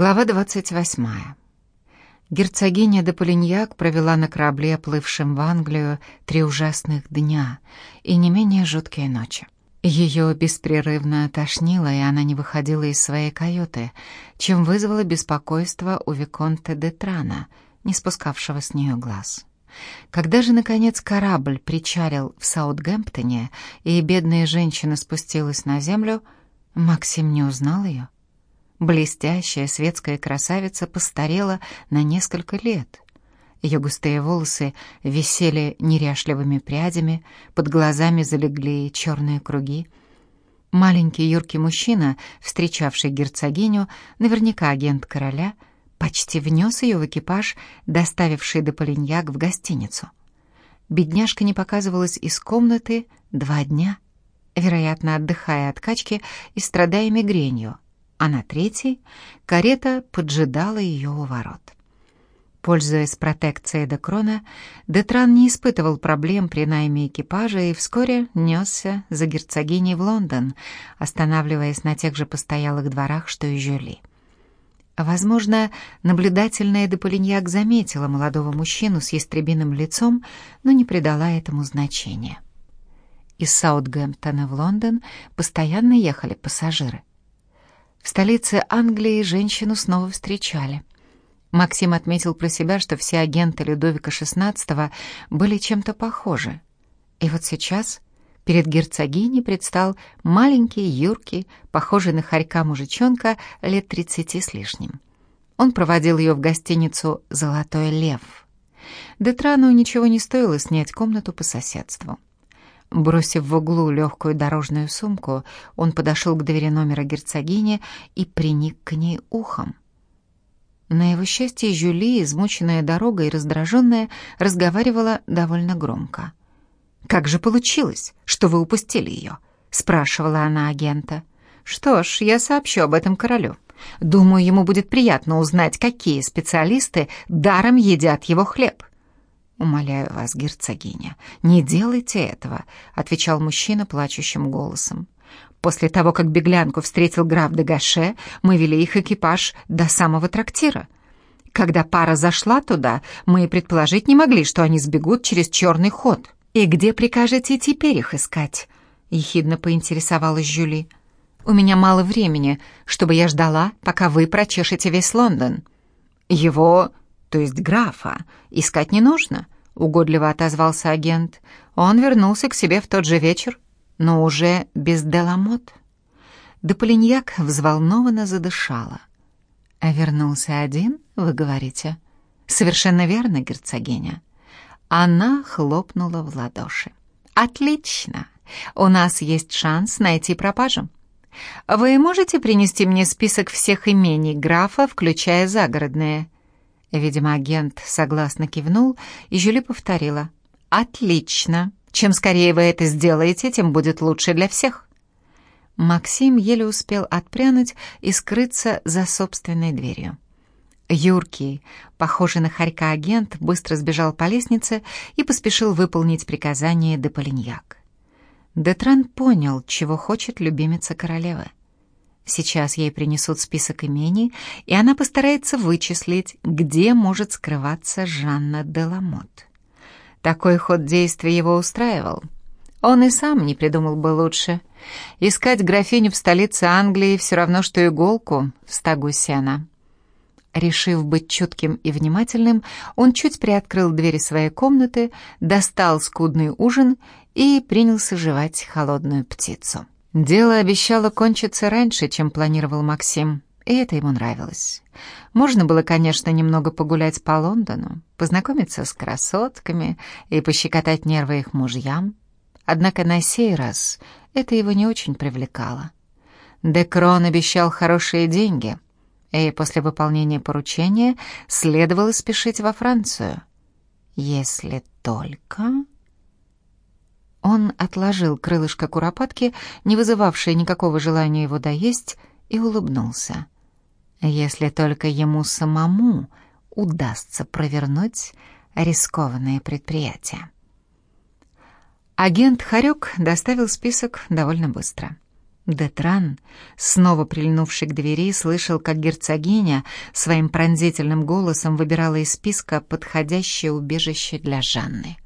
Глава 28. Герцогиня де Полиньяк провела на корабле, плывшем в Англию, три ужасных дня и не менее жуткие ночи. Ее беспрерывно тошнило, и она не выходила из своей каюты, чем вызвало беспокойство у Виконта де Трана, не спускавшего с нее глаз. Когда же, наконец, корабль причалил в Саутгемптоне, и бедная женщина спустилась на землю, Максим не узнал ее. Блестящая светская красавица постарела на несколько лет. Ее густые волосы висели неряшливыми прядями, под глазами залегли черные круги. Маленький юркий мужчина, встречавший герцогиню, наверняка агент короля, почти внес ее в экипаж, доставивший до Полиньяк в гостиницу. Бедняжка не показывалась из комнаты два дня, вероятно, отдыхая от качки и страдая мигренью — а на третий карета поджидала ее у ворот. Пользуясь протекцией Декрона, Детран не испытывал проблем при найме экипажа и вскоре несся за герцогиней в Лондон, останавливаясь на тех же постоялых дворах, что и Жюли. Возможно, наблюдательная Деполиньяк заметила молодого мужчину с ястребиным лицом, но не придала этому значения. Из Саутгемптона в Лондон постоянно ехали пассажиры. В столице Англии женщину снова встречали. Максим отметил про себя, что все агенты Людовика XVI были чем-то похожи. И вот сейчас перед герцогиней предстал маленький, юркий, похожий на хорька мужичонка лет тридцати с лишним. Он проводил ее в гостиницу «Золотой лев». Детрану ничего не стоило снять комнату по соседству. Бросив в углу легкую дорожную сумку, он подошел к двери номера герцогини и приник к ней ухом. На его счастье, Жюли, измученная дорогой и раздраженная, разговаривала довольно громко. «Как же получилось, что вы упустили ее?» — спрашивала она агента. «Что ж, я сообщу об этом королю. Думаю, ему будет приятно узнать, какие специалисты даром едят его хлеб». «Умоляю вас, герцогиня, не делайте этого», — отвечал мужчина плачущим голосом. «После того, как беглянку встретил граф де Гаше, мы вели их экипаж до самого трактира. Когда пара зашла туда, мы предположить не могли, что они сбегут через черный ход. И где прикажете теперь их искать?» — ехидно поинтересовалась Жюли. «У меня мало времени, чтобы я ждала, пока вы прочешете весь Лондон». «Его то есть графа, искать не нужно», — угодливо отозвался агент. Он вернулся к себе в тот же вечер, но уже без Деламот. Деполиньяк взволнованно задышала. «А вернулся один, вы говорите?» «Совершенно верно, герцогиня». Она хлопнула в ладоши. «Отлично! У нас есть шанс найти пропажу. Вы можете принести мне список всех имений графа, включая загородные?» Видимо, агент согласно кивнул, и Жюли повторила. «Отлично! Чем скорее вы это сделаете, тем будет лучше для всех». Максим еле успел отпрянуть и скрыться за собственной дверью. Юркий, похожий на хорька агент, быстро сбежал по лестнице и поспешил выполнить приказание де Полиньяк. Детран понял, чего хочет любимица королевы. Сейчас ей принесут список имений, и она постарается вычислить, где может скрываться Жанна Деламот. Такой ход действия его устраивал. Он и сам не придумал бы лучше. Искать графиню в столице Англии все равно, что иголку в стогу сена. Решив быть чутким и внимательным, он чуть приоткрыл двери своей комнаты, достал скудный ужин и принялся жевать холодную птицу. Дело обещало кончиться раньше, чем планировал Максим, и это ему нравилось. Можно было, конечно, немного погулять по Лондону, познакомиться с красотками и пощекотать нервы их мужьям. Однако на сей раз это его не очень привлекало. Декрон обещал хорошие деньги, и после выполнения поручения следовало спешить во Францию. Если только... Он отложил крылышко куропатки, не вызывавшее никакого желания его доесть, и улыбнулся. Если только ему самому удастся провернуть рискованное предприятие. Агент Харек доставил список довольно быстро. Детран, снова прильнувший к двери, слышал, как герцогиня своим пронзительным голосом выбирала из списка подходящее убежище для Жанны.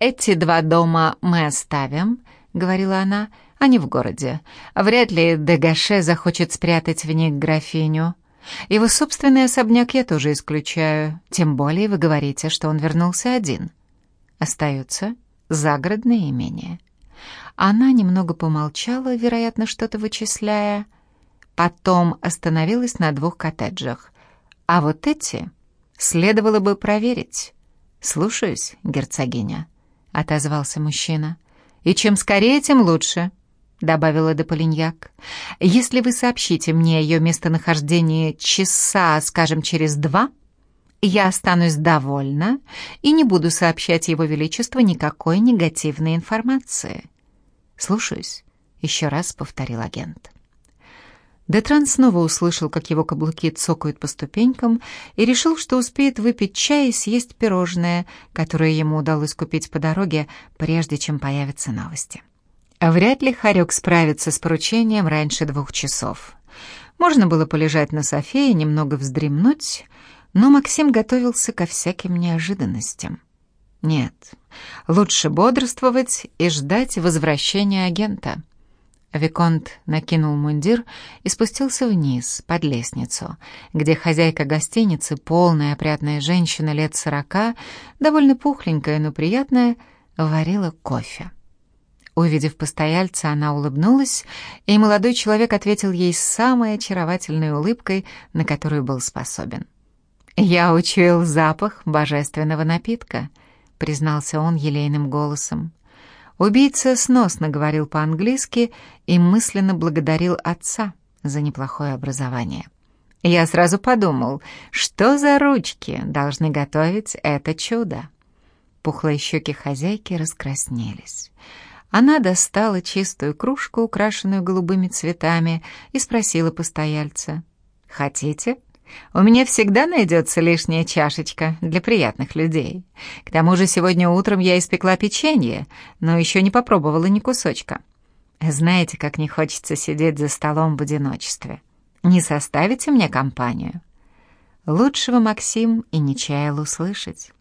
«Эти два дома мы оставим», — говорила она, — «они в городе. Вряд ли Дегаше захочет спрятать в них графиню. Его собственный особняк я тоже исключаю, тем более вы говорите, что он вернулся один. Остаются загородные имения». Она немного помолчала, вероятно, что-то вычисляя. Потом остановилась на двух коттеджах. А вот эти следовало бы проверить. «Слушаюсь, герцогиня», — отозвался мужчина. «И чем скорее, тем лучше», — добавила Деполиньяк. «Если вы сообщите мне ее местонахождение часа, скажем, через два...» я останусь довольна и не буду сообщать Его Величеству никакой негативной информации. «Слушаюсь», — еще раз повторил агент. Детран снова услышал, как его каблуки цокают по ступенькам, и решил, что успеет выпить чай и съесть пирожное, которое ему удалось купить по дороге, прежде чем появятся новости. Вряд ли Харек справится с поручением раньше двух часов. Можно было полежать на софе и немного вздремнуть, но Максим готовился ко всяким неожиданностям. Нет, лучше бодрствовать и ждать возвращения агента. Виконт накинул мундир и спустился вниз, под лестницу, где хозяйка гостиницы, полная опрятная женщина лет сорока, довольно пухленькая, но приятная, варила кофе. Увидев постояльца, она улыбнулась, и молодой человек ответил ей самой очаровательной улыбкой, на которую был способен. «Я учуял запах божественного напитка», признался он елейным голосом. Убийца сносно говорил по-английски и мысленно благодарил отца за неплохое образование. Я сразу подумал, что за ручки должны готовить это чудо. Пухлые щеки хозяйки раскраснелись. Она достала чистую кружку, украшенную голубыми цветами, и спросила постояльца. «Хотите?» У меня всегда найдется лишняя чашечка для приятных людей. К тому же сегодня утром я испекла печенье, но еще не попробовала ни кусочка. Знаете, как не хочется сидеть за столом в одиночестве. Не составите мне компанию?» Лучшего Максим и не чаял услышать.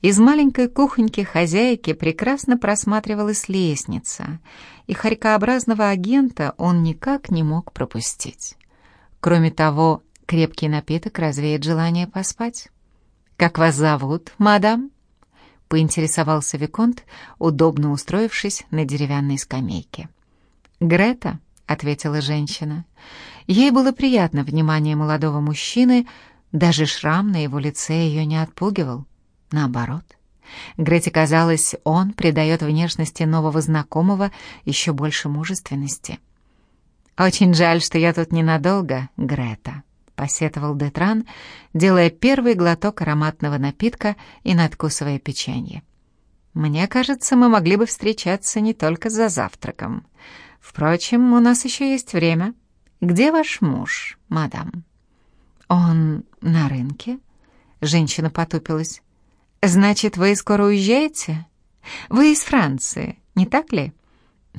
Из маленькой кухоньки хозяйки прекрасно просматривалась лестница, и хорькообразного агента он никак не мог пропустить. Кроме того, Крепкий напиток развеет желание поспать. «Как вас зовут, мадам?» — поинтересовался Виконт, удобно устроившись на деревянной скамейке. «Грета», — ответила женщина. Ей было приятно внимание молодого мужчины, даже шрам на его лице ее не отпугивал. Наоборот. Грете казалось, он придает внешности нового знакомого еще больше мужественности. «Очень жаль, что я тут ненадолго, Грета», посетовал Детран, делая первый глоток ароматного напитка и надкусывая печенье. «Мне кажется, мы могли бы встречаться не только за завтраком. Впрочем, у нас еще есть время. Где ваш муж, мадам?» «Он на рынке?» Женщина потупилась. «Значит, вы скоро уезжаете? Вы из Франции, не так ли?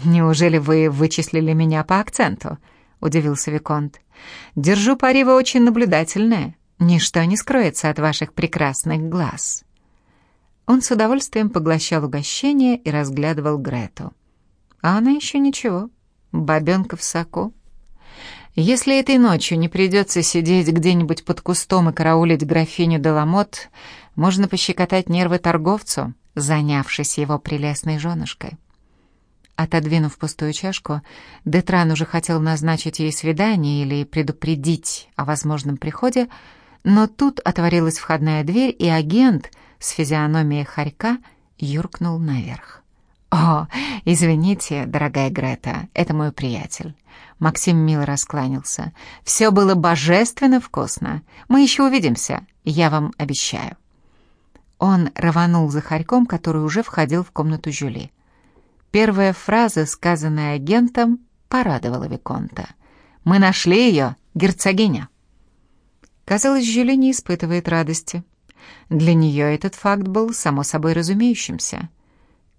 Неужели вы вычислили меня по акценту?» — удивился Виконт. «Держу пари, вы очень наблюдательная. Ничто не скроется от ваших прекрасных глаз». Он с удовольствием поглощал угощение и разглядывал Грету. А она еще ничего, бабенка в соку. Если этой ночью не придется сидеть где-нибудь под кустом и караулить графиню Деламот, можно пощекотать нервы торговцу, занявшись его прелестной женушкой. Отодвинув пустую чашку, Детран уже хотел назначить ей свидание или предупредить о возможном приходе, но тут отворилась входная дверь, и агент с физиономией хорька юркнул наверх. «О, извините, дорогая Грета, это мой приятель». Максим мило раскланялся. «Все было божественно вкусно. Мы еще увидимся, я вам обещаю». Он рванул за хорьком, который уже входил в комнату Жюли. Первая фраза, сказанная агентом, порадовала Виконта. «Мы нашли ее, герцогиня!» Казалось, Жюли не испытывает радости. Для нее этот факт был само собой разумеющимся.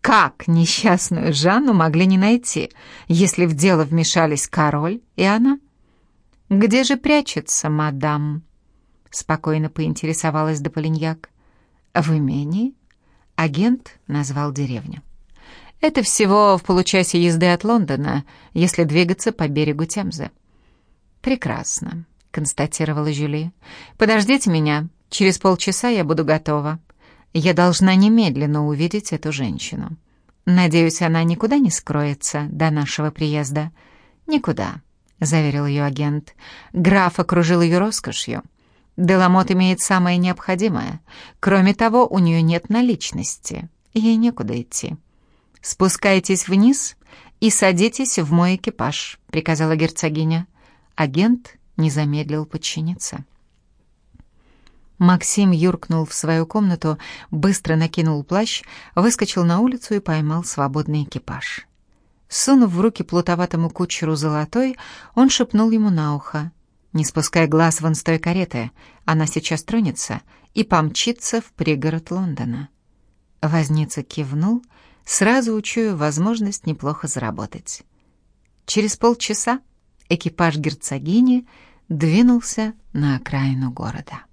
Как несчастную Жанну могли не найти, если в дело вмешались король и она? «Где же прячется мадам?» — спокойно поинтересовалась Дополиньяк. «В имении?» — агент назвал деревню. «Это всего в получасе езды от Лондона, если двигаться по берегу Темзы». «Прекрасно», — констатировала Жюли. «Подождите меня, через полчаса я буду готова». Я должна немедленно увидеть эту женщину. Надеюсь, она никуда не скроется до нашего приезда. Никуда, заверил ее агент. Граф окружил ее роскошью. Деламот имеет самое необходимое. Кроме того, у нее нет наличности. Ей некуда идти. Спускайтесь вниз и садитесь в мой экипаж, приказала герцогиня. Агент не замедлил подчиниться. Максим юркнул в свою комнату, быстро накинул плащ, выскочил на улицу и поймал свободный экипаж. Сунув в руки плутоватому кучеру золотой, он шепнул ему на ухо. «Не спускай глаз вон с той кареты, она сейчас тронется и помчится в пригород Лондона». Возница кивнул, сразу учуя возможность неплохо заработать. Через полчаса экипаж герцогини двинулся на окраину города.